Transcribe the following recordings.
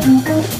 Música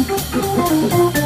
Música